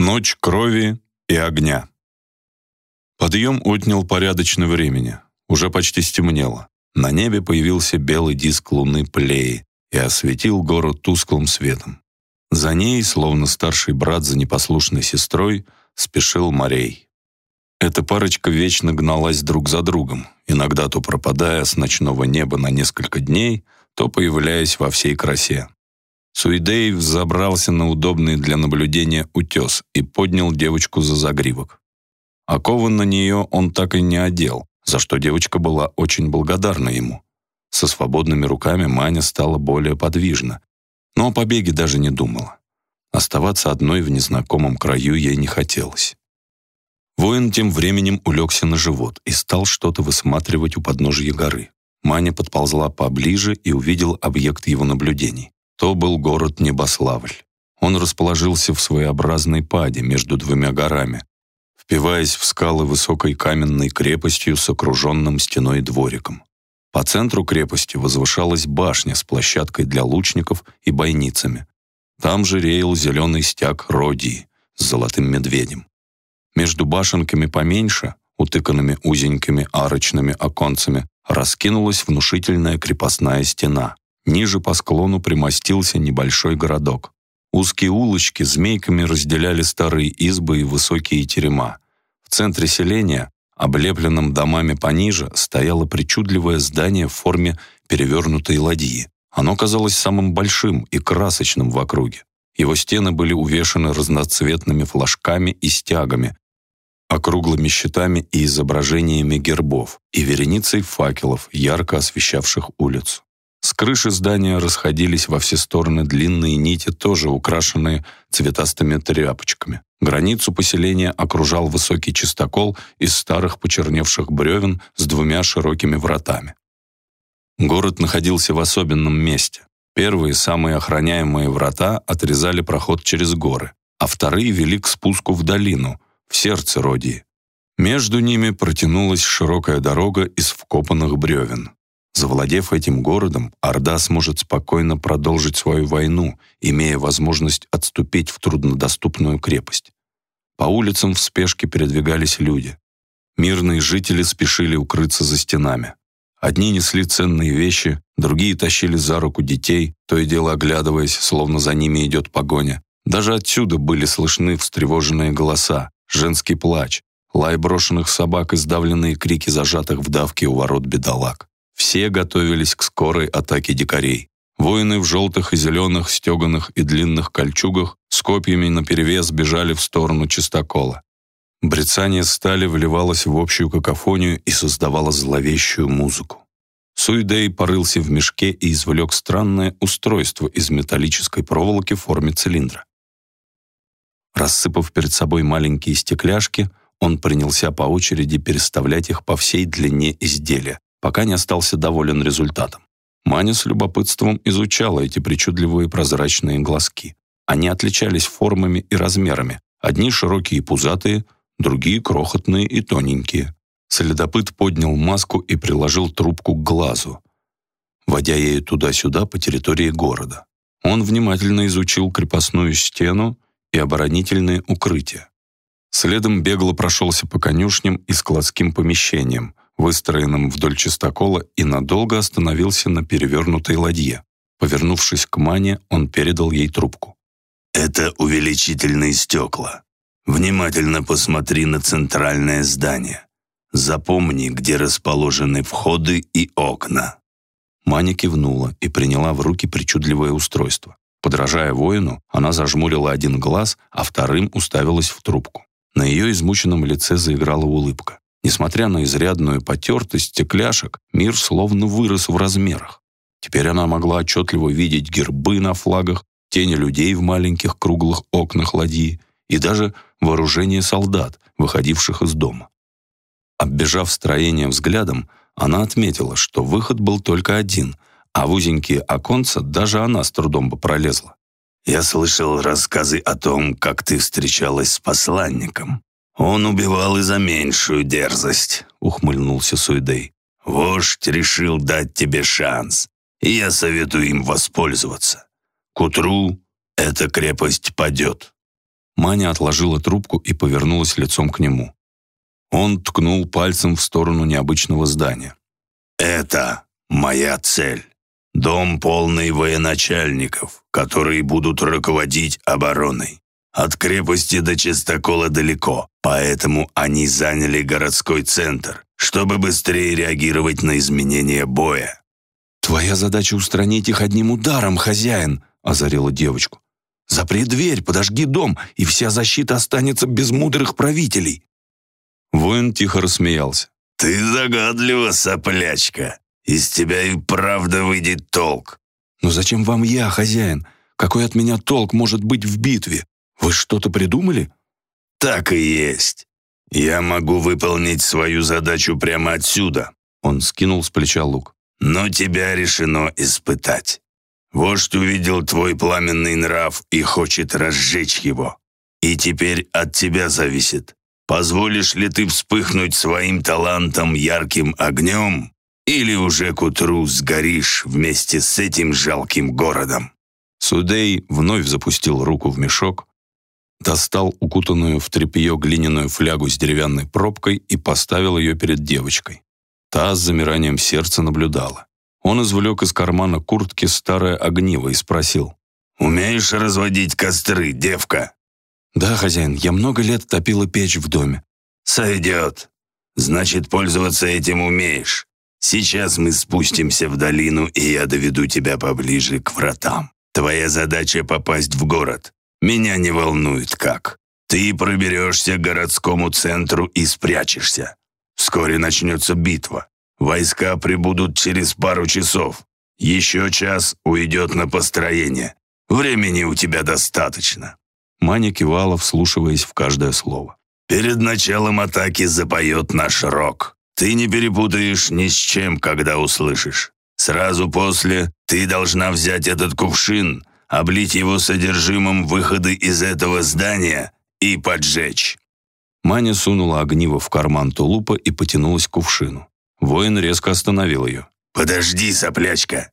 Ночь крови и огня. Подъем отнял порядочно времени. Уже почти стемнело. На небе появился белый диск луны Плеи и осветил город тусклым светом. За ней, словно старший брат за непослушной сестрой, спешил Морей. Эта парочка вечно гналась друг за другом, иногда то пропадая с ночного неба на несколько дней, то появляясь во всей красе. Суидей взобрался на удобный для наблюдения утес и поднял девочку за загривок. Окован на нее он так и не одел, за что девочка была очень благодарна ему. Со свободными руками Маня стала более подвижна, но о побеге даже не думала. Оставаться одной в незнакомом краю ей не хотелось. Воин тем временем улегся на живот и стал что-то высматривать у подножия горы. Маня подползла поближе и увидел объект его наблюдений. То был город Небославль. Он расположился в своеобразной паде между двумя горами, впиваясь в скалы высокой каменной крепостью с окруженным стеной двориком. По центру крепости возвышалась башня с площадкой для лучников и бойницами. Там же реял зеленый стяг Родии с золотым медведем. Между башенками поменьше, утыканными узенькими арочными оконцами, раскинулась внушительная крепостная стена. Ниже по склону примостился небольшой городок. Узкие улочки змейками разделяли старые избы и высокие терема. В центре селения, облепленном домами пониже, стояло причудливое здание в форме перевернутой ладьи. Оно казалось самым большим и красочным в округе. Его стены были увешаны разноцветными флажками и стягами, округлыми щитами и изображениями гербов и вереницей факелов, ярко освещавших улицу. С крыши здания расходились во все стороны длинные нити, тоже украшенные цветастыми тряпочками. Границу поселения окружал высокий чистокол из старых почерневших бревен с двумя широкими вратами. Город находился в особенном месте. Первые, самые охраняемые врата отрезали проход через горы, а вторые вели к спуску в долину, в сердце Родии. Между ними протянулась широкая дорога из вкопанных бревен. Завладев этим городом, Орда сможет спокойно продолжить свою войну, имея возможность отступить в труднодоступную крепость. По улицам в спешке передвигались люди. Мирные жители спешили укрыться за стенами. Одни несли ценные вещи, другие тащили за руку детей, то и дело оглядываясь, словно за ними идет погоня. Даже отсюда были слышны встревоженные голоса, женский плач, лай брошенных собак и сдавленные крики зажатых в давке у ворот бедолаг. Все готовились к скорой атаке дикарей. Воины в желтых и зеленых, стеганых и длинных кольчугах с копьями наперевес бежали в сторону чистокола. Брецание стали вливалось в общую какофонию и создавало зловещую музыку. Суидей порылся в мешке и извлек странное устройство из металлической проволоки в форме цилиндра. Рассыпав перед собой маленькие стекляшки, он принялся по очереди переставлять их по всей длине изделия, пока не остался доволен результатом. Маня с любопытством изучала эти причудливые прозрачные глазки. Они отличались формами и размерами. Одни широкие и пузатые, другие крохотные и тоненькие. Следопыт поднял маску и приложил трубку к глазу, водя ею туда-сюда по территории города. Он внимательно изучил крепостную стену и оборонительные укрытия. Следом бегло прошелся по конюшням и складским помещениям, выстроенным вдоль чистокола, и надолго остановился на перевернутой ладье. Повернувшись к Мане, он передал ей трубку. «Это увеличительные стекла. Внимательно посмотри на центральное здание. Запомни, где расположены входы и окна». Маня кивнула и приняла в руки причудливое устройство. Подражая воину, она зажмурила один глаз, а вторым уставилась в трубку. На ее измученном лице заиграла улыбка. Несмотря на изрядную потертость стекляшек, мир словно вырос в размерах. Теперь она могла отчетливо видеть гербы на флагах, тени людей в маленьких круглых окнах ладьи и даже вооружение солдат, выходивших из дома. Оббежав строение взглядом, она отметила, что выход был только один — а в узенькие оконца даже она с трудом бы пролезла. «Я слышал рассказы о том, как ты встречалась с посланником. Он убивал и за меньшую дерзость», — ухмыльнулся Суидей. «Вождь решил дать тебе шанс, и я советую им воспользоваться. К утру эта крепость падет». Маня отложила трубку и повернулась лицом к нему. Он ткнул пальцем в сторону необычного здания. «Это моя цель. Дом полный военачальников, которые будут руководить обороной. От крепости до чистокола далеко, поэтому они заняли городской центр, чтобы быстрее реагировать на изменения боя. «Твоя задача устранить их одним ударом, хозяин», — озарила девочку. «Запри дверь, подожги дом, и вся защита останется без мудрых правителей». Воин тихо рассмеялся. «Ты загадлива, соплячка. Из тебя и правда выйдет толк». «Но зачем вам я, хозяин? Какой от меня толк может быть в битве? Вы что-то придумали?» «Так и есть. Я могу выполнить свою задачу прямо отсюда». Он скинул с плеча лук. «Но тебя решено испытать. Вождь увидел твой пламенный нрав и хочет разжечь его. И теперь от тебя зависит, позволишь ли ты вспыхнуть своим талантом ярким огнем, или уже к утру сгоришь вместе с этим жалким городом». Судей вновь запустил руку в мешок, достал укутанную в тряпье глиняную флягу с деревянной пробкой и поставил ее перед девочкой. Та с замиранием сердца наблюдала. Он извлек из кармана куртки старое огниво и спросил. «Умеешь разводить костры, девка?» «Да, хозяин, я много лет топила печь в доме». «Сойдет. Значит, пользоваться этим умеешь. Сейчас мы спустимся в долину, и я доведу тебя поближе к вратам. Твоя задача — попасть в город. Меня не волнует как. Ты проберешься к городскому центру и спрячешься. Вскоре начнется битва. Войска прибудут через пару часов. Еще час уйдет на построение. Времени у тебя достаточно». Маня кивала, вслушиваясь в каждое слово. «Перед началом атаки запоет наш рок. Ты не перепутаешь ни с чем, когда услышишь. Сразу после ты должна взять этот кувшин, облить его содержимым выходы из этого здания и поджечь». Маня сунула огниво в карман тулупа и потянулась к кувшину. Воин резко остановил ее. «Подожди, соплячка.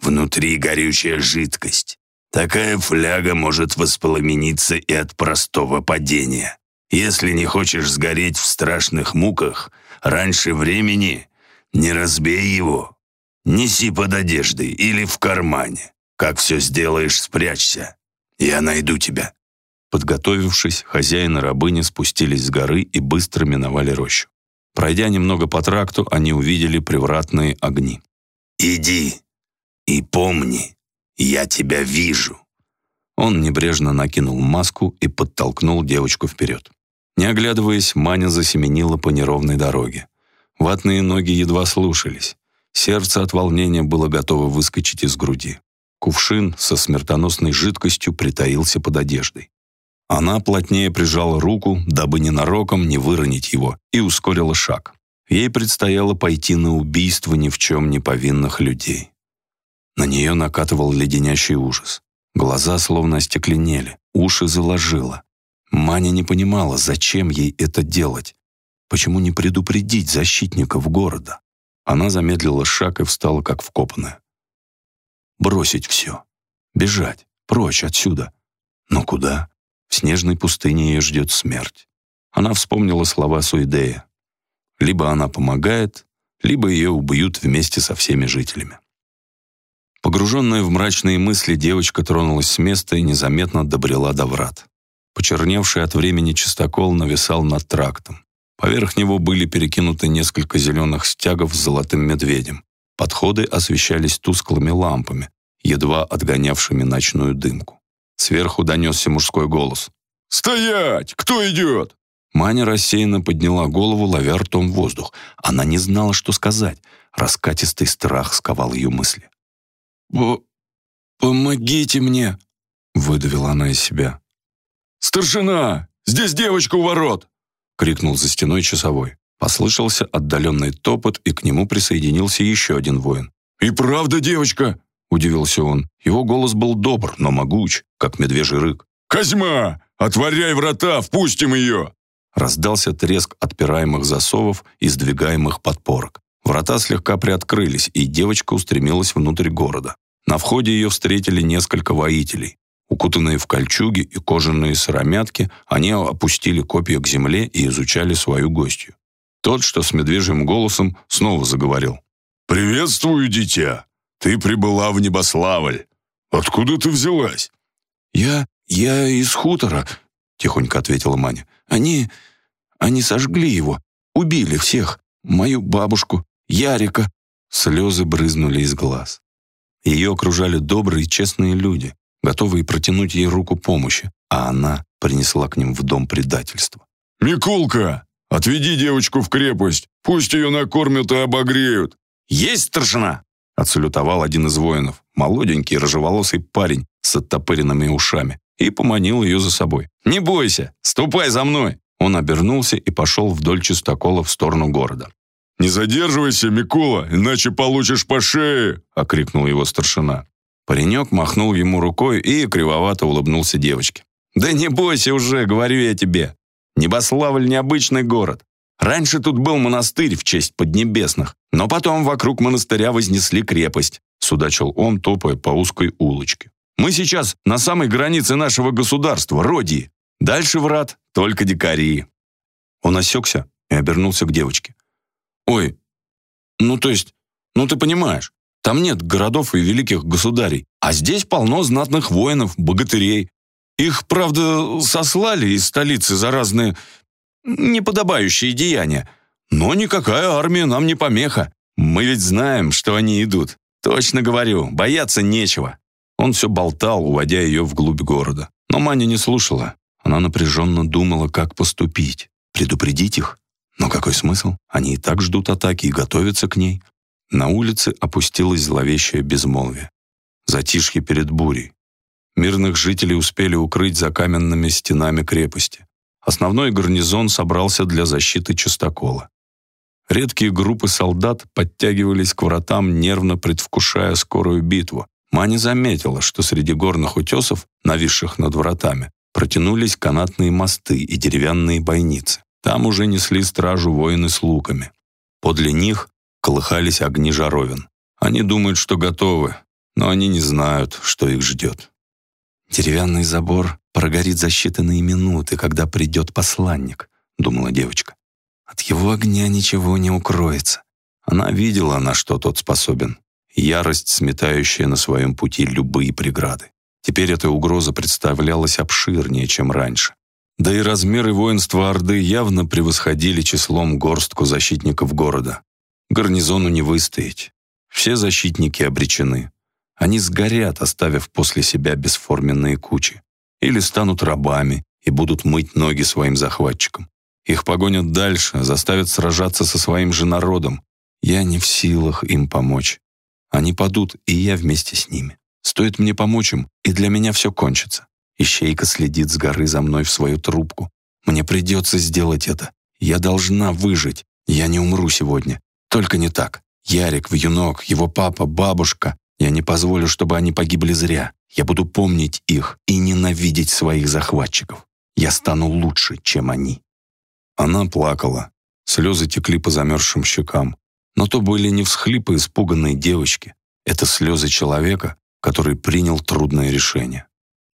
Внутри горючая жидкость. Такая фляга может воспламениться и от простого падения. Если не хочешь сгореть в страшных муках, раньше времени не разбей его. Неси под одеждой или в кармане. Как все сделаешь, спрячься. Я найду тебя». Подготовившись, хозяин и рабыня спустились с горы и быстро миновали рощу. Пройдя немного по тракту, они увидели привратные огни. «Иди и помни, я тебя вижу». Он небрежно накинул маску и подтолкнул девочку вперед. Не оглядываясь, Маня засеменила по неровной дороге. Ватные ноги едва слушались. Сердце от волнения было готово выскочить из груди. Кувшин со смертоносной жидкостью притаился под одеждой. Она плотнее прижала руку, дабы ненароком не выронить его, и ускорила шаг. Ей предстояло пойти на убийство ни в чем не повинных людей. На нее накатывал леденящий ужас. Глаза словно остекленели, уши заложило. Маня не понимала, зачем ей это делать. Почему не предупредить защитников города? Она замедлила шаг и встала как вкопанная бросить все, бежать, прочь отсюда. Но куда? В снежной пустыне ее ждет смерть. Она вспомнила слова Суидея. Либо она помогает, либо ее убьют вместе со всеми жителями. Погруженная в мрачные мысли, девочка тронулась с места и незаметно добрела до врат. Почерневший от времени чистокол нависал над трактом. Поверх него были перекинуты несколько зеленых стягов с золотым медведем. Подходы освещались тусклыми лампами, едва отгонявшими ночную дымку. Сверху донесся мужской голос. «Стоять! Кто идет?» Маня рассеянно подняла голову, ловя ртом воздух. Она не знала, что сказать. Раскатистый страх сковал ее мысли. «По... помогите мне!» — выдавила она из себя. «Старшина! Здесь девочка у ворот!» — крикнул за стеной часовой. Послышался отдаленный топот, и к нему присоединился еще один воин. «И правда девочка?» — удивился он. Его голос был добр, но могуч, как медвежий рык. «Козьма! Отворяй врата, впустим ее!» Раздался треск отпираемых засовов и сдвигаемых подпорок. Врата слегка приоткрылись, и девочка устремилась внутрь города. На входе ее встретили несколько воителей. Укутанные в кольчуги и кожаные сыромятки, они опустили копья к земле и изучали свою гостью. Тот, что с медвежьим голосом, снова заговорил. «Приветствую, дитя! Ты прибыла в Небославль. Откуда ты взялась?» «Я... я из хутора», — тихонько ответила Маня. «Они... они сожгли его, убили всех. Мою бабушку, Ярика». Слезы брызнули из глаз. Ее окружали добрые и честные люди, готовые протянуть ей руку помощи, а она принесла к ним в дом предательства. «Микулка, отведи девочку в крепость, пусть ее накормят и обогреют». «Есть старшина!» — отсалютовал один из воинов, молоденький рыжеволосый парень с оттопыренными ушами, и поманил ее за собой. «Не бойся, ступай за мной!» Он обернулся и пошел вдоль чистокола в сторону города. «Не задерживайся, Микола, иначе получишь по шее!» — окрикнул его старшина. Паренек махнул ему рукой и кривовато улыбнулся девочке. «Да не бойся уже, говорю я тебе. Небославль — необычный город. Раньше тут был монастырь в честь Поднебесных, но потом вокруг монастыря вознесли крепость», — судачил он, топая по узкой улочке. «Мы сейчас на самой границе нашего государства, Родии. Дальше врат только дикари». Он осекся и обернулся к девочке. Ой, ну то есть, ну ты понимаешь, там нет городов и великих государей, а здесь полно знатных воинов, богатырей. Их, правда, сослали из столицы за разные неподобающие деяния. Но никакая армия нам не помеха. Мы ведь знаем, что они идут. Точно говорю, бояться нечего. Он все болтал, уводя ее вглубь города. Но Маня не слушала. Она напряженно думала, как поступить. Предупредить их? Но какой смысл? Они и так ждут атаки и готовятся к ней. На улице опустилось зловещее безмолвие. Затишье перед бурей. Мирных жителей успели укрыть за каменными стенами крепости. Основной гарнизон собрался для защиты частокола. Редкие группы солдат подтягивались к вратам, нервно предвкушая скорую битву. Маня заметила, что среди горных утесов, нависших над вратами, протянулись канатные мосты и деревянные бойницы. Там уже несли стражу воины с луками. Подле них колыхались огни жаровин. Они думают, что готовы, но они не знают, что их ждет. «Деревянный забор прогорит за считанные минуты, когда придет посланник», — думала девочка. «От его огня ничего не укроется». Она видела, на что тот способен. Ярость, сметающая на своем пути любые преграды. Теперь эта угроза представлялась обширнее, чем раньше. Да и размеры воинства Орды явно превосходили числом горстку защитников города. Гарнизону не выстоять. Все защитники обречены. Они сгорят, оставив после себя бесформенные кучи. Или станут рабами и будут мыть ноги своим захватчикам. Их погонят дальше, заставят сражаться со своим же народом. Я не в силах им помочь. Они падут, и я вместе с ними. Стоит мне помочь им, и для меня все кончится. Ищейка следит с горы за мной в свою трубку. Мне придется сделать это. Я должна выжить. Я не умру сегодня. Только не так. Ярик, Вьюнок, его папа, бабушка. Я не позволю, чтобы они погибли зря. Я буду помнить их и ненавидеть своих захватчиков. Я стану лучше, чем они». Она плакала. Слезы текли по замерзшим щекам. Но то были не всхлипы испуганной девочки. Это слезы человека, который принял трудное решение.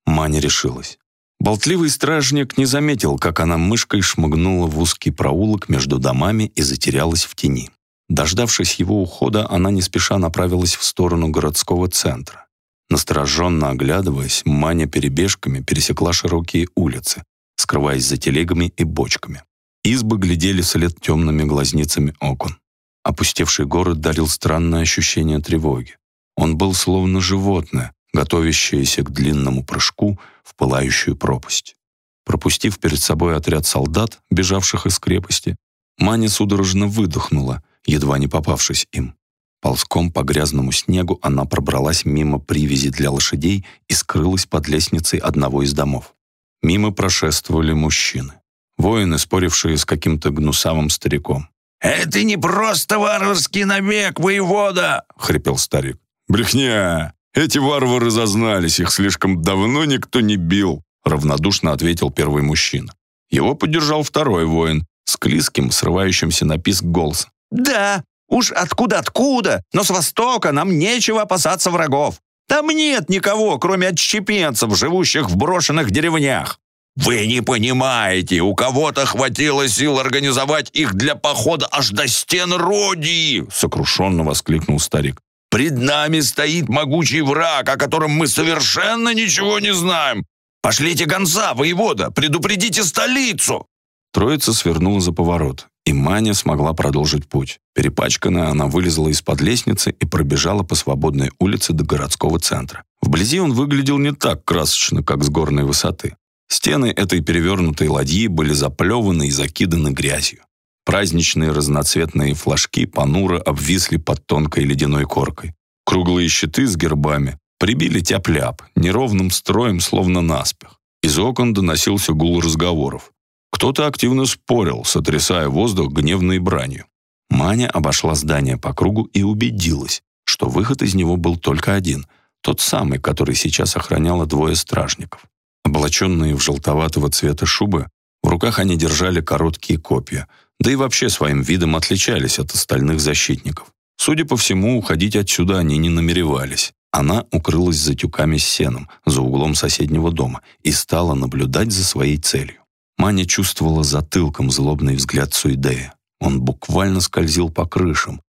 Маня решилась. Болтливый стражник не заметил, как она мышкой шмыгнула в узкий проулок между домами и затерялась в тени. Дождавшись его ухода, она не спеша направилась в сторону городского центра. Настороженно оглядываясь, Маня перебежками пересекла широкие улицы, скрываясь за телегами и бочками. Избы глядели вслед темными глазницами окон. Опустевший город дарил странное ощущение тревоги. Он был словно животное, готовящаяся к длинному прыжку в пылающую пропасть. Пропустив перед собой отряд солдат, бежавших из крепости, Маня судорожно выдохнула, едва не попавшись им. Ползком по грязному снегу она пробралась мимо привязи для лошадей и скрылась под лестницей одного из домов. Мимо прошествовали мужчины. Воины, спорившие с каким-то гнусавым стариком. «Это не просто варварский набег, воевода!» — хрипел старик. «Брехня! «Эти варвары зазнались, их слишком давно никто не бил», равнодушно ответил первый мужчина. Его поддержал второй воин с клизким, срывающимся на писк голос. «Да, уж откуда-откуда, но с востока нам нечего опасаться врагов. Там нет никого, кроме отщепенцев, живущих в брошенных деревнях. Вы не понимаете, у кого-то хватило сил организовать их для похода аж до стен Родии!» Сокрушенно воскликнул старик. «Пред нами стоит могучий враг, о котором мы совершенно ничего не знаем. Пошлите гонца, воевода, предупредите столицу!» Троица свернула за поворот, и Маня смогла продолжить путь. Перепачканная, она вылезла из-под лестницы и пробежала по свободной улице до городского центра. Вблизи он выглядел не так красочно, как с горной высоты. Стены этой перевернутой ладьи были заплеваны и закиданы грязью. Праздничные разноцветные флажки понуро обвисли под тонкой ледяной коркой. Круглые щиты с гербами прибили тяп-ляп, неровным строем, словно наспех. Из окон доносился гул разговоров. Кто-то активно спорил, сотрясая воздух гневной бранью. Маня обошла здание по кругу и убедилась, что выход из него был только один, тот самый, который сейчас охраняло двое стражников. Облаченные в желтоватого цвета шубы, в руках они держали короткие копья, да и вообще своим видом отличались от остальных защитников. Судя по всему, уходить отсюда они не намеревались. Она укрылась за тюками с сеном, за углом соседнего дома, и стала наблюдать за своей целью. Маня чувствовала затылком злобный взгляд Суидея. Он буквально скользил по крышам,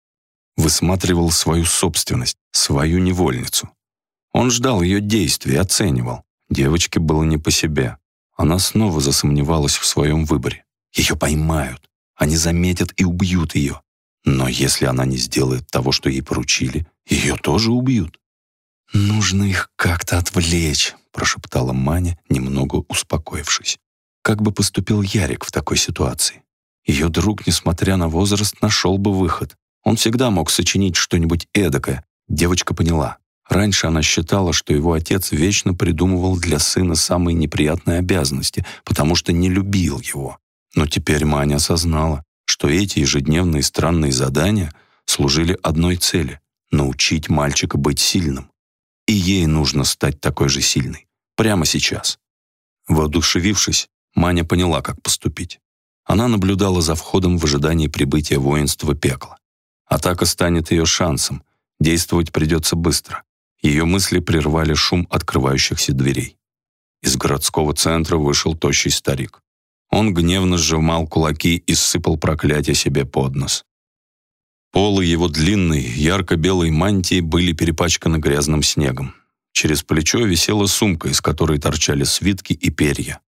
высматривал свою собственность, свою невольницу. Он ждал ее действий, оценивал. Девочке было не по себе. Она снова засомневалась в своем выборе. Ее поймают, они заметят и убьют ее. Но если она не сделает того, что ей поручили, ее тоже убьют. «Нужно их как-то отвлечь», — прошептала Маня, немного успокоившись. Как бы поступил Ярик в такой ситуации? Ее друг, несмотря на возраст, нашел бы выход. Он всегда мог сочинить что-нибудь эдакое. Девочка поняла. Раньше она считала, что его отец вечно придумывал для сына самые неприятные обязанности, потому что не любил его. Но теперь Маня осознала, что эти ежедневные странные задания служили одной цели — научить мальчика быть сильным. И ей нужно стать такой же сильной. Прямо сейчас. Воодушевившись, Маня поняла, как поступить. Она наблюдала за входом в ожидании прибытия воинства пекла. Атака станет ее шансом. Действовать придется быстро. Ее мысли прервали шум открывающихся дверей. Из городского центра вышел тощий старик. Он гневно сжимал кулаки и сыпал проклятия себе под нос. Полы его длинной, ярко-белой мантии были перепачканы грязным снегом. Через плечо висела сумка, из которой торчали свитки и перья.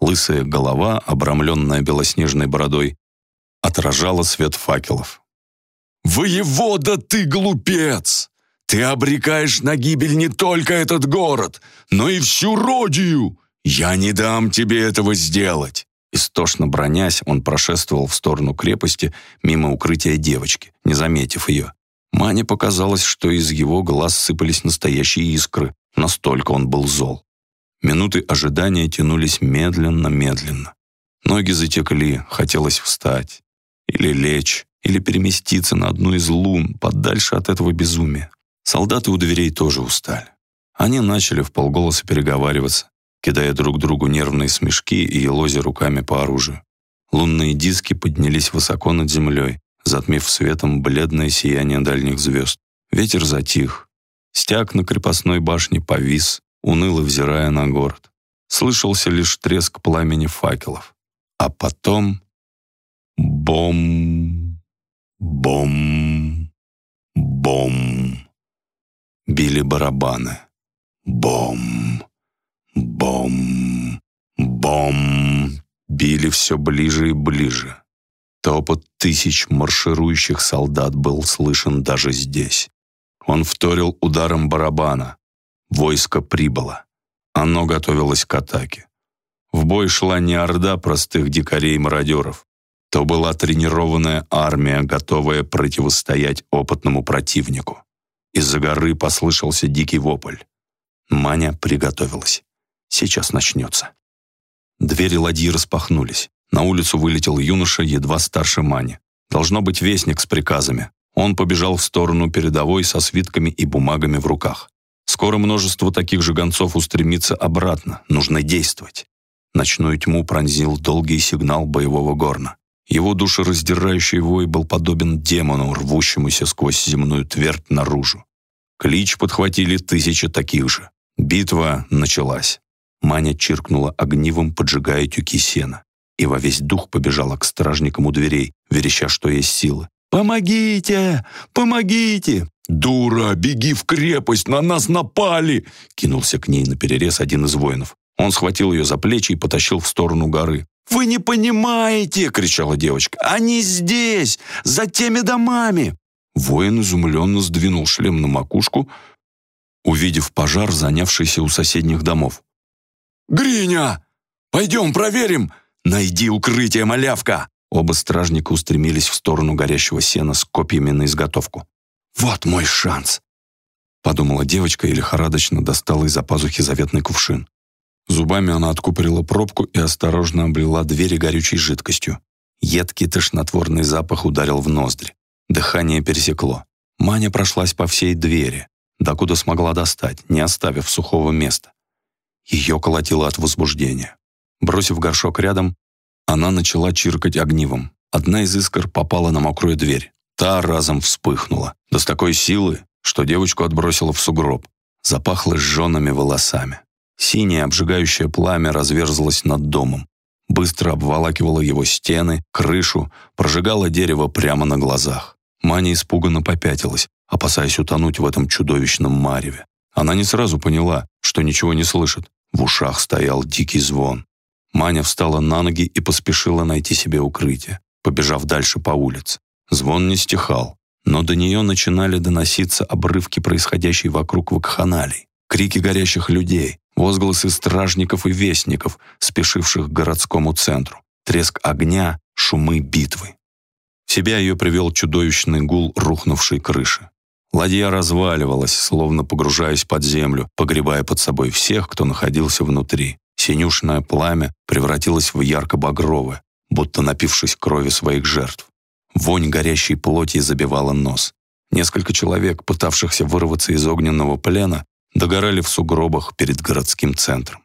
Лысая голова, обрамленная белоснежной бородой, отражала свет факелов. «Воевода, ты глупец! Ты обрекаешь на гибель не только этот город, но и всю Родию! Я не дам тебе этого сделать!» Истошно бронясь, он прошествовал в сторону крепости мимо укрытия девочки, не заметив ее. Мане показалось, что из его глаз сыпались настоящие искры, настолько он был зол. Минуты ожидания тянулись медленно-медленно. Ноги затекли, хотелось встать. Или лечь, или переместиться на одну из лун, подальше от этого безумия. Солдаты у дверей тоже устали. Они начали в полголоса переговариваться, кидая друг другу нервные смешки и елозя руками по оружию. Лунные диски поднялись высоко над землей, затмив светом бледное сияние дальних звезд. Ветер затих. Стяг на крепостной башне повис, уныло взирая на город. Слышался лишь треск пламени факелов. А потом... Бом... Бом... Бом... Били барабаны. Бом... Бом... Бом... Били все ближе и ближе. Топот тысяч марширующих солдат был слышен даже здесь. Он вторил ударом барабана. Войско прибыло. Оно готовилось к атаке. В бой шла не орда простых дикарей-мародеров. То была тренированная армия, готовая противостоять опытному противнику. Из-за горы послышался дикий вопль. Маня приготовилась. Сейчас начнется. Двери ладьи распахнулись. На улицу вылетел юноша, едва старше Мани. Должно быть вестник с приказами. Он побежал в сторону передовой со свитками и бумагами в руках. Скоро множество таких же гонцов устремится обратно. Нужно действовать. Ночную тьму пронзил долгий сигнал боевого горна. Его душераздирающий вой был подобен демону, рвущемуся сквозь земную твердь наружу. Клич подхватили тысячи таких же. Битва началась. Маня чиркнула огнивом, поджигая тюки сена. И во весь дух побежала к стражникам у дверей, вереща, что есть силы. «Помогите! Помогите!» «Дура, беги в крепость, на нас напали!» Кинулся к ней на перерез один из воинов. Он схватил ее за плечи и потащил в сторону горы. «Вы не понимаете!» — кричала девочка. «Они здесь! За теми домами!» Воин изумленно сдвинул шлем на макушку, увидев пожар, занявшийся у соседних домов. «Гриня! Пойдем проверим! Найди укрытие, малявка!» Оба стражника устремились в сторону горящего сена с копьями на изготовку. «Вот мой шанс!» Подумала девочка и лихорадочно достала из-за пазухи заветный кувшин. Зубами она откупорила пробку и осторожно облила двери горючей жидкостью. Едкий тошнотворный запах ударил в ноздри. Дыхание пересекло. Маня прошлась по всей двери, докуда смогла достать, не оставив сухого места. Ее колотило от возбуждения. Бросив горшок рядом, она начала чиркать огнивом. Одна из искр попала на мокрую дверь. Та разом вспыхнула, да с такой силы, что девочку отбросило в сугроб. Запахло сжёными волосами. Синее обжигающее пламя разверзлось над домом. Быстро обволакивало его стены, крышу, прожигало дерево прямо на глазах. Маня испуганно попятилась, опасаясь утонуть в этом чудовищном мареве. Она не сразу поняла, что ничего не слышит. В ушах стоял дикий звон. Маня встала на ноги и поспешила найти себе укрытие, побежав дальше по улице. Звон не стихал, но до нее начинали доноситься обрывки происходящей вокруг вакханалий, крики горящих людей, возгласы стражников и вестников, спешивших к городскому центру, треск огня, шумы битвы. В себя ее привел чудовищный гул рухнувшей крыши. Ладья разваливалась, словно погружаясь под землю, погребая под собой всех, кто находился внутри. Синюшное пламя превратилось в ярко-багровое, будто напившись крови своих жертв. Вонь горящей плоти забивала нос. Несколько человек, пытавшихся вырваться из огненного плена, догорали в сугробах перед городским центром.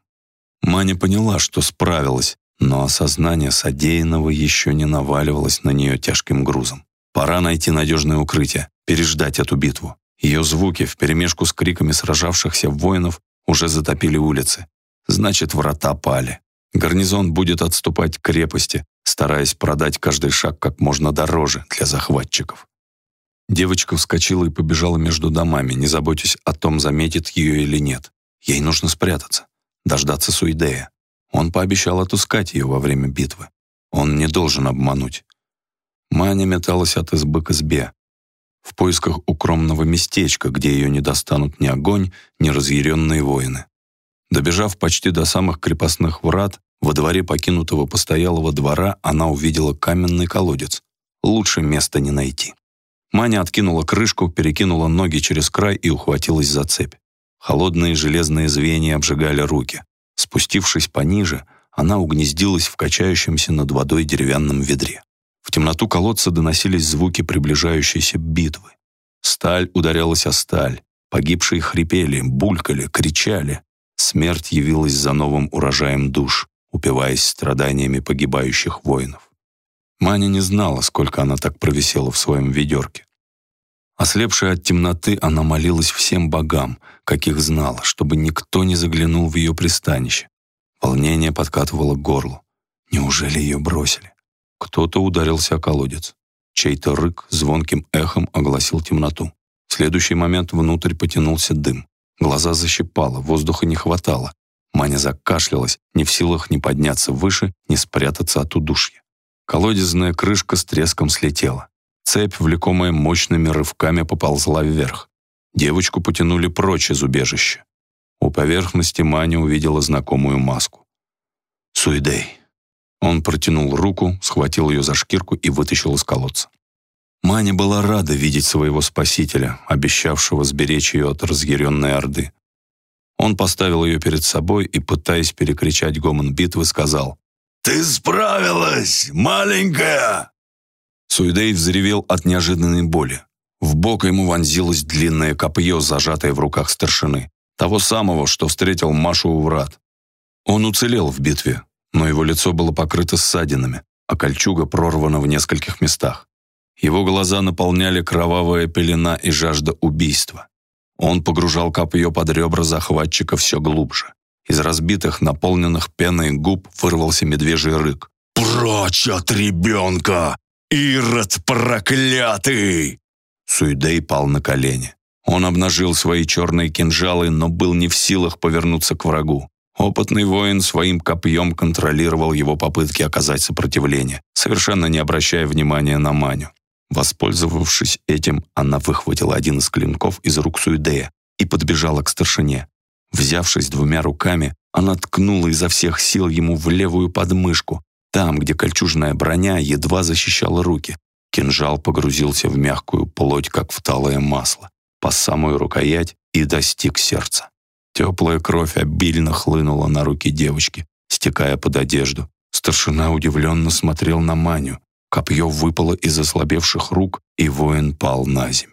Маня поняла, что справилась, но осознание содеянного еще не наваливалось на нее тяжким грузом. Пора найти надежное укрытие, переждать эту битву. Ее звуки вперемешку с криками сражавшихся воинов уже затопили улицы. Значит, врата пали. Гарнизон будет отступать к крепости, стараясь продать каждый шаг как можно дороже для захватчиков. Девочка вскочила и побежала между домами, не заботясь о том, заметит ее или нет. Ей нужно спрятаться, дождаться Суидея. Он пообещал отыскать ее во время битвы. Он не должен обмануть. Маня металась от избы к избе, в поисках укромного местечка, где ее не достанут ни огонь, ни разъяренные воины. Добежав почти до самых крепостных врат, во дворе покинутого постоялого двора она увидела каменный колодец. Лучше места не найти. Маня откинула крышку, перекинула ноги через край и ухватилась за цепь. Холодные железные звенья обжигали руки. Спустившись пониже, она угнездилась в качающемся над водой деревянном ведре. В темноту колодца доносились звуки приближающейся битвы. Сталь ударялась о сталь, погибшие хрипели, булькали, кричали. Смерть явилась за новым урожаем душ, упиваясь страданиями погибающих воинов. Маня не знала, сколько она так провисела в своем ведерке. Ослепшая от темноты, она молилась всем богам, каких знала, чтобы никто не заглянул в ее пристанище. Волнение подкатывало к горлу. Неужели ее бросили? Кто-то ударился о колодец. Чей-то рык звонким эхом огласил темноту. В следующий момент внутрь потянулся дым. Глаза защипало, воздуха не хватало. Маня закашлялась, не в силах ни подняться выше, ни спрятаться от удушья. Колодезная крышка с треском слетела. Цепь, влекомая мощными рывками, поползла вверх. Девочку потянули прочь из убежища. У поверхности Маня увидела знакомую маску. «Суидей». Он протянул руку, схватил ее за шкирку и вытащил из колодца. Маня была рада видеть своего спасителя, обещавшего сберечь ее от разъяренной орды. Он поставил ее перед собой и, пытаясь перекричать гомон битвы, сказал «Ты справилась, маленькая!» Суидей взревел от неожиданной боли. В бок ему вонзилось длинное копье, зажатое в руках старшины, того самого, что встретил Машу у врат. Он уцелел в битве, но его лицо было покрыто ссадинами, а кольчуга прорвана в нескольких местах. Его глаза наполняли кровавая пелена и жажда убийства. Он погружал копье под ребра захватчика все глубже. Из разбитых, наполненных пеной губ вырвался медвежий рык. «Прочь от ребенка! Ирод проклятый!» Суидей пал на колени. Он обнажил свои черные кинжалы, но был не в силах повернуться к врагу. Опытный воин своим копьем контролировал его попытки оказать сопротивление, совершенно не обращая внимания на Маню. Воспользовавшись этим, она выхватила один из клинков из рук Суидея и подбежала к старшине. Взявшись двумя руками, она ткнула изо всех сил ему в левую подмышку, там, где кольчужная броня едва защищала руки. Кинжал погрузился в мягкую плоть, как в талое масло, по самую рукоять и достиг сердца. Теплая кровь обильно хлынула на руки девочки, стекая под одежду. Старшина удивленно смотрел на Маню. Копье выпало из ослабевших рук, и воин пал на земь.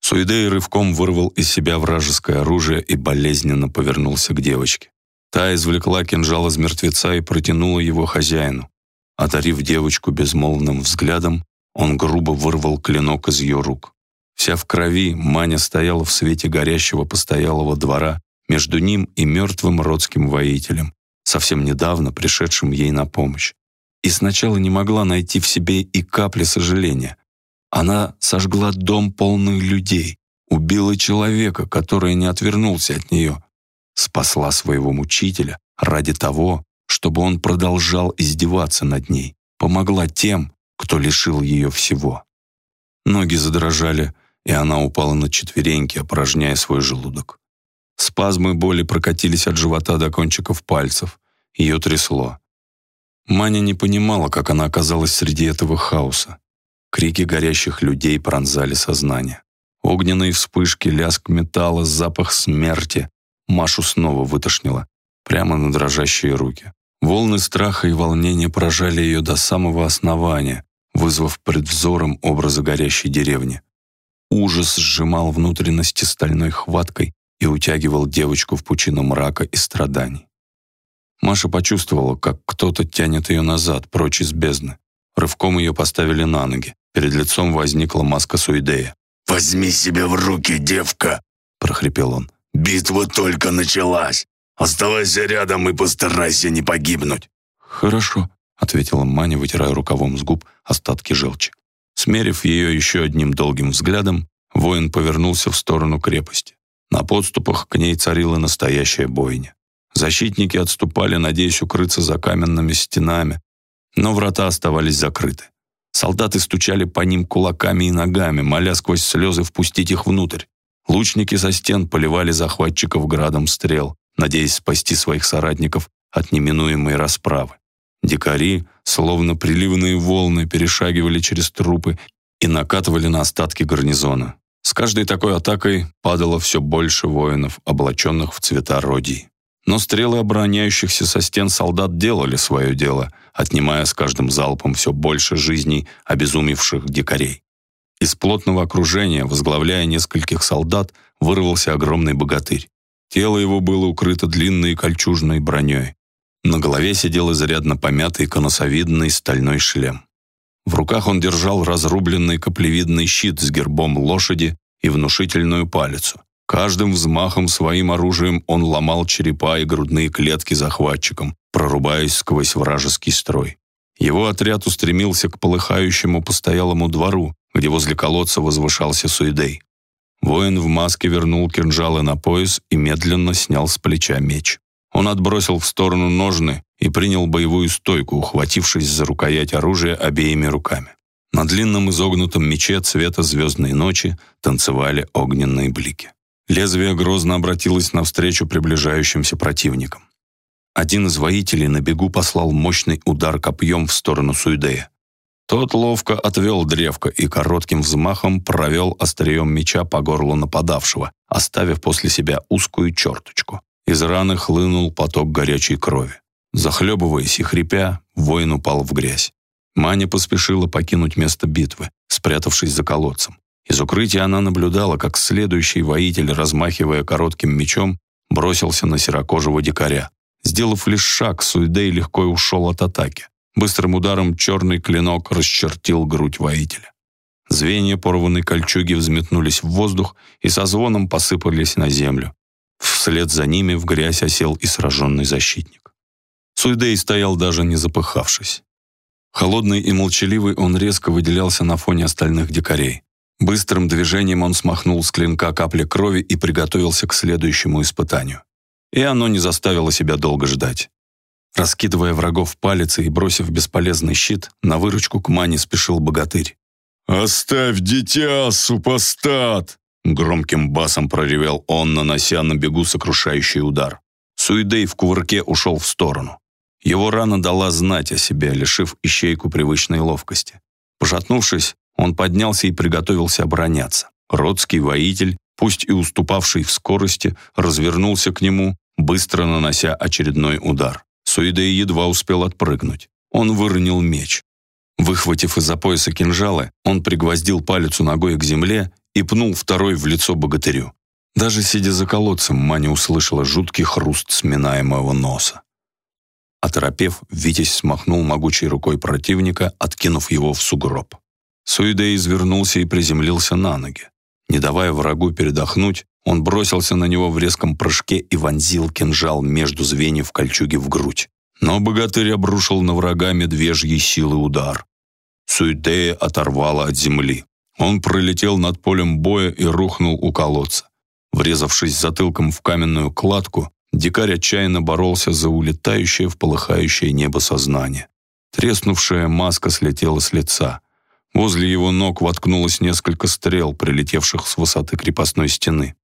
Суидей рывком вырвал из себя вражеское оружие и болезненно повернулся к девочке. Та извлекла кинжал из мертвеца и протянула его хозяину. Одарив девочку безмолвным взглядом, он грубо вырвал клинок из ее рук. Вся в крови, Маня стояла в свете горящего постоялого двора между ним и мертвым родским воителем, совсем недавно пришедшим ей на помощь. И сначала не могла найти в себе и капли сожаления. Она сожгла дом полный людей, убила человека, который не отвернулся от нее, спасла своего мучителя ради того, чтобы он продолжал издеваться над ней, помогла тем, кто лишил ее всего. Ноги задрожали, и она упала на четвереньки, опорожняя свой желудок. Спазмы боли прокатились от живота до кончиков пальцев. Ее трясло. Маня не понимала, как она оказалась среди этого хаоса. Крики горящих людей пронзали сознание. Огненные вспышки, лязг металла, запах смерти. Машу снова вытошнило, прямо на дрожащие руки. Волны страха и волнения поражали ее до самого основания, вызвав пред взором образы горящей деревни. Ужас сжимал внутренности стальной хваткой и утягивал девочку в пучину мрака и страданий. Маша почувствовала, как кто-то тянет ее назад, прочь из бездны. Рывком ее поставили на ноги. Перед лицом возникла маска Суидея. «Возьми себя в руки, девка!» — прохрипел он. «Битва только началась! Оставайся рядом и постарайся не погибнуть!» «Хорошо», — ответила Маня, вытирая рукавом с губ остатки желчи. Смерив ее еще одним долгим взглядом, воин повернулся в сторону крепости. На подступах к ней царила настоящая бойня. Защитники отступали, надеясь укрыться за каменными стенами, но врата оставались закрыты. Солдаты стучали по ним кулаками и ногами, моля сквозь слезы впустить их внутрь. Лучники со стен поливали захватчиков градом стрел, надеясь спасти своих соратников от неминуемой расправы. Дикари, словно приливные волны, перешагивали через трупы и накатывали на остатки гарнизона. С каждой такой атакой падало все больше воинов, облаченных в цвета родий. Но стрелы обороняющихся со стен солдат делали свое дело, отнимая с каждым залпом все больше жизней обезумевших дикарей. Из плотного окружения, возглавляя нескольких солдат, вырвался огромный богатырь. Тело его было укрыто длинной кольчужной броней. На голове сидел изрядно помятый конусовидный стальной шлем. В руках он держал разрубленный каплевидный щит с гербом лошади и внушительную палицу. Каждым взмахом своим оружием он ломал черепа и грудные клетки захватчикам, прорубаясь сквозь вражеский строй. Его отряд устремился к полыхающему постоялому двору, где возле колодца возвышался Суидей. Воин в маске вернул кинжалы на пояс и медленно снял с плеча меч. Он отбросил в сторону ножны и принял боевую стойку, ухватившись за рукоять оружия обеими руками. На длинном изогнутом мече цвета звездной ночи танцевали огненные блики. Лезвие грозно обратилось навстречу приближающимся противникам. Один из воителей на бегу послал мощный удар копьем в сторону Суидея. Тот ловко отвел древко и коротким взмахом провел острием меча по горлу нападавшего, оставив после себя узкую черточку. Из раны хлынул поток горячей крови. Захлебываясь и хрипя, воин упал в грязь. Маня поспешила покинуть место битвы, спрятавшись за колодцем. Из укрытия она наблюдала, как следующий воитель, размахивая коротким мечом, бросился на серокожего дикаря. Сделав лишь шаг, Суидей легко ушел от атаки. Быстрым ударом черный клинок расчертил грудь воителя. Звенья порванной кольчуги взметнулись в воздух и со звоном посыпались на землю. Вслед за ними в грязь осел и сраженный защитник. Суидей стоял даже не запыхавшись. Холодный и молчаливый он резко выделялся на фоне остальных дикарей. Быстрым движением он смахнул с клинка капли крови и приготовился к следующему испытанию. И оно не заставило себя долго ждать. Раскидывая врагов палицей и бросив бесполезный щит, на выручку к мане спешил богатырь. «Оставь дитя, супостат!» Громким басом проревел он, нанося на бегу сокрушающий удар. Суидей в кувырке ушел в сторону. Его рана дала знать о себе, лишив ищейку привычной ловкости. Пожатнувшись, он поднялся и приготовился обороняться. Родский воитель, пусть и уступавший в скорости, развернулся к нему, быстро нанося очередной удар. Суидей едва успел отпрыгнуть. Он выронил меч. Выхватив из-за пояса кинжалы, он пригвоздил палец ногой к земле и пнул второй в лицо богатырю. Даже сидя за колодцем, Маня услышала жуткий хруст сминаемого носа. Оторопев, Витязь смахнул могучей рукой противника, откинув его в сугроб. Суидей извернулся и приземлился на ноги. Не давая врагу передохнуть, он бросился на него в резком прыжке и вонзил кинжал между звеньев кольчуги в грудь. Но богатырь обрушил на врага медвежьей силы удар. Суидея оторвало от земли. Он пролетел над полем боя и рухнул у колодца. Врезавшись затылком в каменную кладку, дикарь отчаянно боролся за улетающее в полыхающее небо сознание. Треснувшая маска слетела с лица. Возле его ног воткнулось несколько стрел, прилетевших с высоты крепостной стены.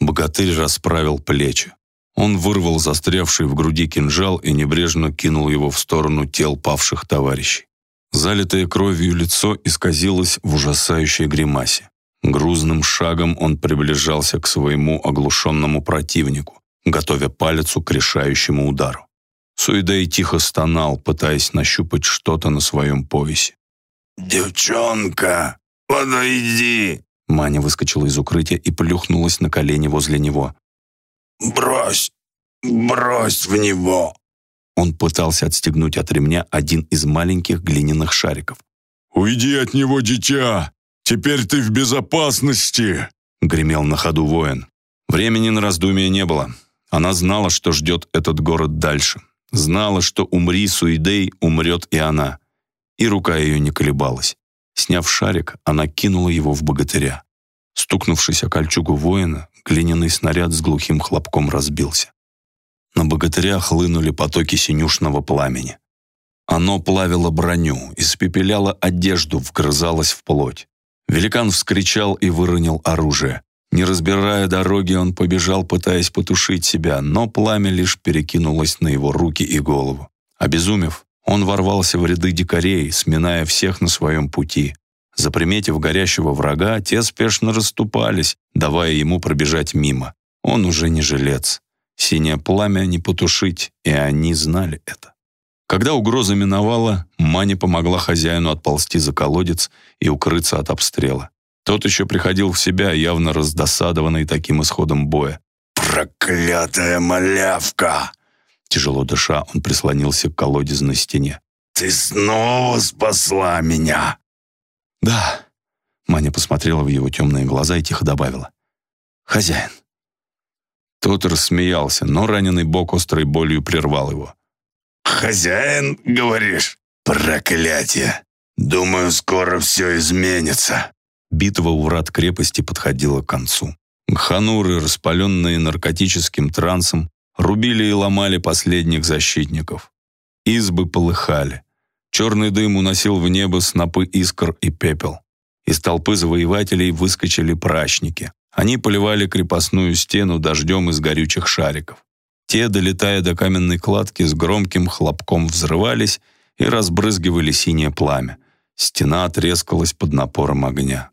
Богатырь расправил плечи. Он вырвал застрявший в груди кинжал и небрежно кинул его в сторону тел павших товарищей. Залитое кровью лицо исказилось в ужасающей гримасе. Грузным шагом он приближался к своему оглушенному противнику, готовя палец к решающему удару. Суидей тихо стонал, пытаясь нащупать что-то на своем поясе. «Девчонка, подойди!» Маня выскочила из укрытия и плюхнулась на колени возле него. «Брось! Брось в него!» Он пытался отстегнуть от ремня один из маленьких глиняных шариков. «Уйди от него, дитя! Теперь ты в безопасности!» гремел на ходу воин. Времени на раздумие не было. Она знала, что ждет этот город дальше. Знала, что умри Суидей, умрет и она и рука ее не колебалась. Сняв шарик, она кинула его в богатыря. Стукнувшись о кольчугу воина, глиняный снаряд с глухим хлопком разбился. На богатыря хлынули потоки синюшного пламени. Оно плавило броню, испепеляло одежду, вгрызалось в плоть. Великан вскричал и выронил оружие. Не разбирая дороги, он побежал, пытаясь потушить себя, но пламя лишь перекинулось на его руки и голову. Обезумев, он ворвался в ряды дикарей, сминая всех на своем пути. Заприметив горящего врага, те спешно расступались, давая ему пробежать мимо. Он уже не жилец. Синее пламя не потушить, и они знали это. Когда угроза миновала, Мани помогла хозяину отползти за колодец и укрыться от обстрела. Тот еще приходил в себя, явно раздосадованный таким исходом боя. «Проклятая малявка!» Тяжело дыша, он прислонился к колодезной стене. «Ты снова спасла меня!» «Да». Маня посмотрела в его темные глаза и тихо добавила. «Хозяин». Тот рассмеялся, но раненый бок острой болью прервал его. «Хозяин, говоришь? Проклятие! Думаю, скоро все изменится». Битва у врат крепости подходила к концу. Хануры, распаленные наркотическим трансом, Рубили и ломали последних защитников. Избы полыхали. Черный дым уносил в небо снопы искр и пепел. Из толпы завоевателей выскочили прачники. Они поливали крепостную стену дождем из горючих шариков. Те, долетая до каменной кладки, с громким хлопком взрывались и разбрызгивали синее пламя. Стена трескалась под напором огня.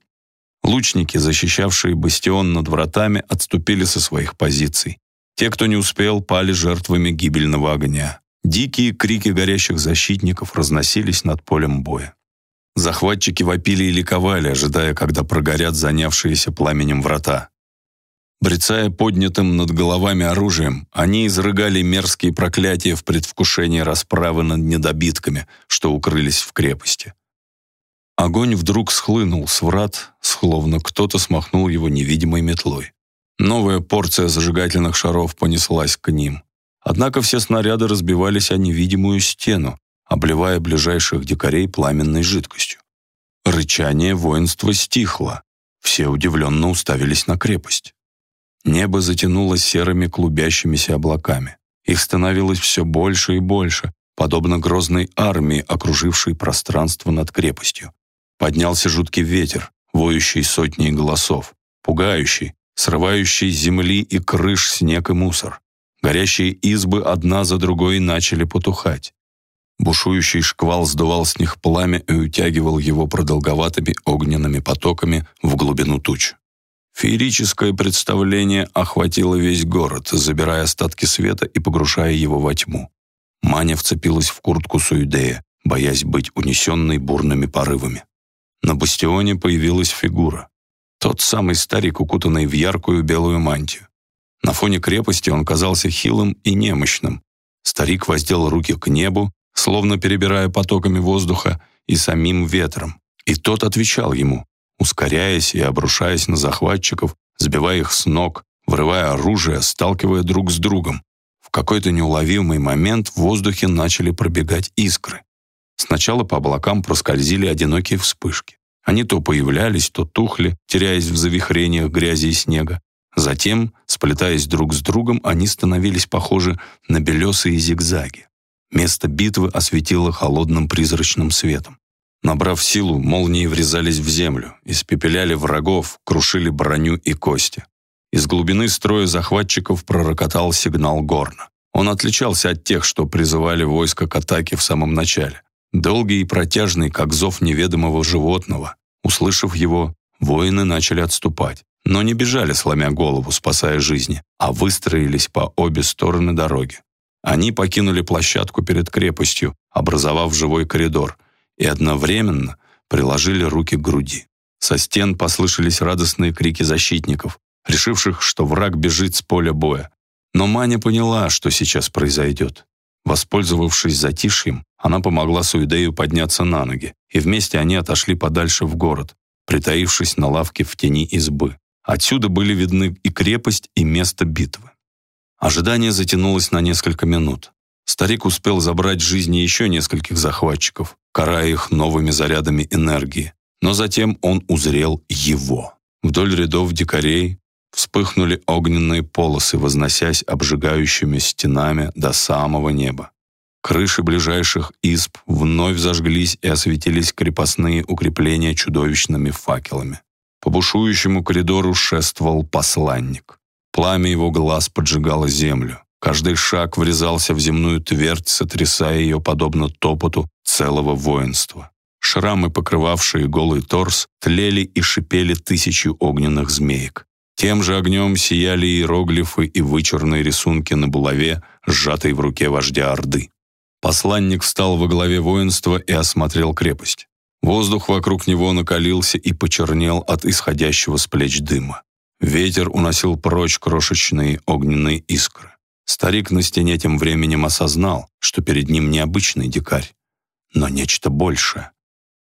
Лучники, защищавшие бастион над вратами, отступили со своих позиций. Те, кто не успел, пали жертвами гибельного огня. Дикие крики горящих защитников разносились над полем боя. Захватчики вопили и ликовали, ожидая, когда прогорят занявшиеся пламенем врата. Брецая поднятым над головами оружием, они изрыгали мерзкие проклятия в предвкушении расправы над недобитками, что укрылись в крепости. Огонь вдруг схлынул с врат, словно кто-то смахнул его невидимой метлой. Новая порция зажигательных шаров понеслась к ним. Однако все снаряды разбивались о невидимую стену, обливая ближайших дикарей пламенной жидкостью. Рычание воинства стихло. Все удивленно уставились на крепость. Небо затянулось серыми клубящимися облаками. Их становилось все больше и больше, подобно грозной армии, окружившей пространство над крепостью. Поднялся жуткий ветер, воющий сотней голосов, пугающий, срывающий земли и крыш снег и мусор. Горящие избы одна за другой начали потухать. Бушующий шквал сдувал с них пламя и утягивал его продолговатыми огненными потоками в глубину туч. Феерическое представление охватило весь город, забирая остатки света и погружая его во тьму. Маня вцепилась в куртку Суидея, боясь быть унесенной бурными порывами. На бастионе появилась фигура. Тот самый старик, укутанный в яркую белую мантию. На фоне крепости он казался хилым и немощным. Старик воздел руки к небу, словно перебирая потоками воздуха и самим ветром. И тот отвечал ему, ускоряясь и обрушаясь на захватчиков, сбивая их с ног, врывая оружие, сталкивая друг с другом. В какой-то неуловимый момент в воздухе начали пробегать искры. Сначала по облакам проскользили одинокие вспышки. Они то появлялись, то тухли, теряясь в завихрениях грязи и снега. Затем, сплетаясь друг с другом, они становились похожи на белесые зигзаги. Место битвы осветило холодным призрачным светом. Набрав силу, молнии врезались в землю, испепеляли врагов, крушили броню и кости. Из глубины строя захватчиков пророкотал сигнал горна. Он отличался от тех, что призывали войско к атаке в самом начале. Долгий и протяжный, как зов неведомого животного. Услышав его, воины начали отступать, но не бежали, сломя голову, спасая жизни, а выстроились по обе стороны дороги. Они покинули площадку перед крепостью, образовав живой коридор, и одновременно приложили руки к груди. Со стен послышались радостные крики защитников, решивших, что враг бежит с поля боя. Но Маня поняла, что сейчас произойдет. Воспользовавшись затишьем, она помогла Суидею подняться на ноги, и вместе они отошли подальше в город, притаившись на лавке в тени избы. Отсюда были видны и крепость, и место битвы. Ожидание затянулось на несколько минут. Старик успел забрать жизни еще нескольких захватчиков, карая их новыми зарядами энергии. Но затем он узрел его. Вдоль рядов дикарей вспыхнули огненные полосы, возносясь обжигающими стенами до самого неба. Крыши ближайших изб вновь зажглись и осветились крепостные укрепления чудовищными факелами. По бушующему коридору шествовал посланник. Пламя его глаз поджигало землю. Каждый шаг врезался в земную твердь, сотрясая ее подобно топоту целого воинства. Шрамы, покрывавшие голый торс, тлели и шипели тысячи огненных змеек. Тем же огнем сияли иероглифы и вычурные рисунки на булаве, сжатой в руке вождя Орды. Посланник встал во главе воинства и осмотрел крепость. Воздух вокруг него накалился и почернел от исходящего с плеч дыма. Ветер уносил прочь крошечные огненные искры. Старик на стене тем временем осознал, что перед ним необычный дикарь, но нечто большее.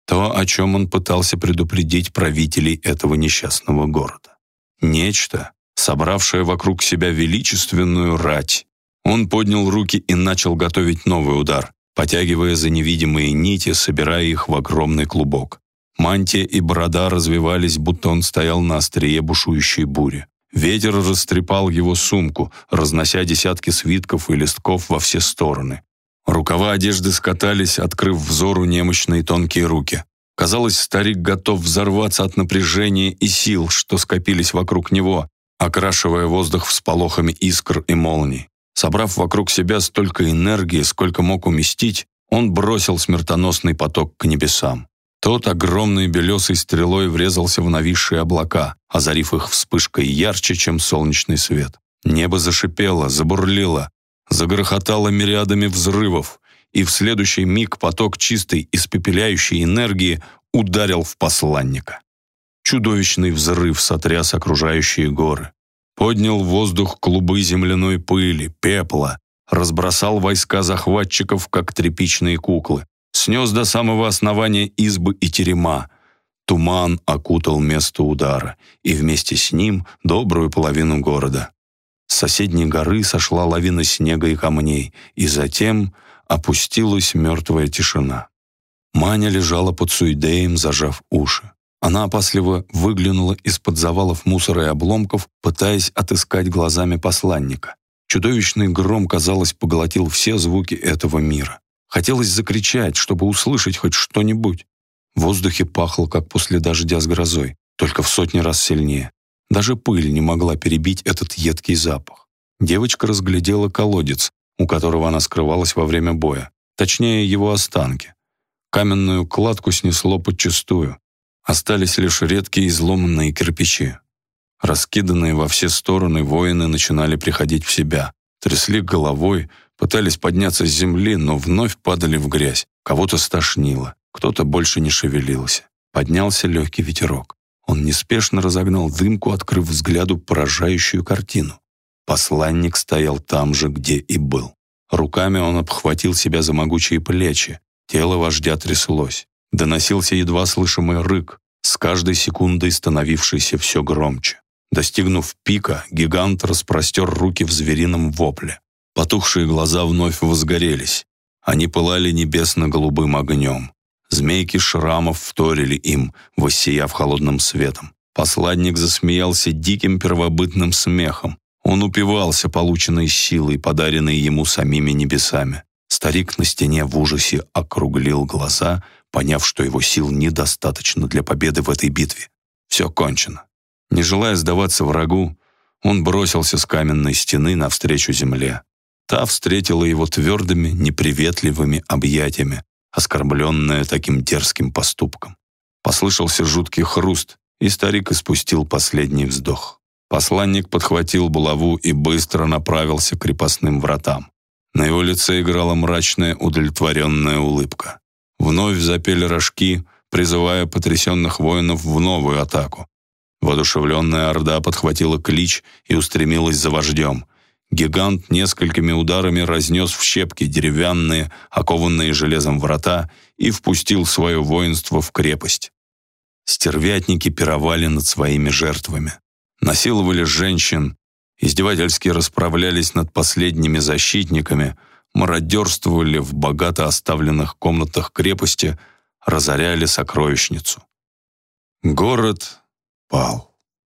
То, о чем он пытался предупредить правителей этого несчастного города. Нечто, собравшее вокруг себя величественную рать. Он поднял руки и начал готовить новый удар, потягивая за невидимые нити, собирая их в огромный клубок. Мантия и борода развивались, будто он стоял на острие бушующей бури. Ветер растрепал его сумку, разнося десятки свитков и листков во все стороны. Рукава одежды скатались, открыв взору немощные тонкие руки. Казалось, старик готов взорваться от напряжения и сил, что скопились вокруг него, окрашивая воздух всполохами искр и молний. Собрав вокруг себя столько энергии, сколько мог уместить, он бросил смертоносный поток к небесам. Тот огромной белесой стрелой врезался в нависшие облака, озарив их вспышкой ярче, чем солнечный свет. Небо зашипело, забурлило, загрохотало мириадами взрывов, и в следующий миг поток чистой, испепеляющей энергии ударил в посланника. Чудовищный взрыв сотряс окружающие горы. Поднял воздух клубы земляной пыли, пепла, разбросал войска захватчиков, как тряпичные куклы, снес до самого основания избы и терема. Туман окутал место удара, и вместе с ним добрую половину города. С соседней горы сошла лавина снега и камней, и затем опустилась мертвая тишина. Маня лежала под суидеем, зажав уши. Она опасливо выглянула из-под завалов мусора и обломков, пытаясь отыскать глазами посланника. Чудовищный гром, казалось, поглотил все звуки этого мира. Хотелось закричать, чтобы услышать хоть что-нибудь. В воздухе пахло, как после дождя с грозой, только в сотни раз сильнее. Даже пыль не могла перебить этот едкий запах. Девочка разглядела колодец, у которого она скрывалась во время боя, точнее его останки. Каменную кладку снесло подчистую. Остались лишь редкие изломанные кирпичи. Раскиданные во все стороны воины начинали приходить в себя, трясли головой, пытались подняться с земли, но вновь падали в грязь. Кого-то стошнило, кто-то больше не шевелился. Поднялся легкий ветерок. Он неспешно разогнал дымку, открыв взгляду поражающую картину. Посланник стоял там же, где и был. Руками он обхватил себя за могучие плечи. Тело вождя тряслось. Доносился едва слышимый рык, с каждой секундой становившийся все громче. Достигнув пика, гигант распростер руки в зверином вопле. Потухшие глаза вновь возгорелись. Они пылали небесно-голубым огнем. Змейки шрамов вторили им, воссияв холодным светом. Посладник засмеялся диким первобытным смехом. Он упивался полученной силой, подаренной ему самими небесами. Старик на стене в ужасе округлил глаза — поняв, что его сил недостаточно для победы в этой битве. Все кончено. Не желая сдаваться врагу, он бросился с каменной стены навстречу земле. Та встретила его твердыми, неприветливыми объятиями, оскорбленная таким дерзким поступком. Послышался жуткий хруст, и старик испустил последний вздох. Посланник подхватил булаву и быстро направился к крепостным вратам. На его лице играла мрачная удовлетворенная улыбка. Вновь запели рожки, призывая потрясенных воинов в новую атаку. Воодушевленная орда подхватила клич и устремилась за вождем. Гигант несколькими ударами разнес в щепки деревянные, окованные железом врата и впустил свое воинство в крепость. Стервятники пировали над своими жертвами. Насиловали женщин, издевательски расправлялись над последними защитниками — мародерствовали в богато оставленных комнатах крепости, разоряли сокровищницу. Город пал.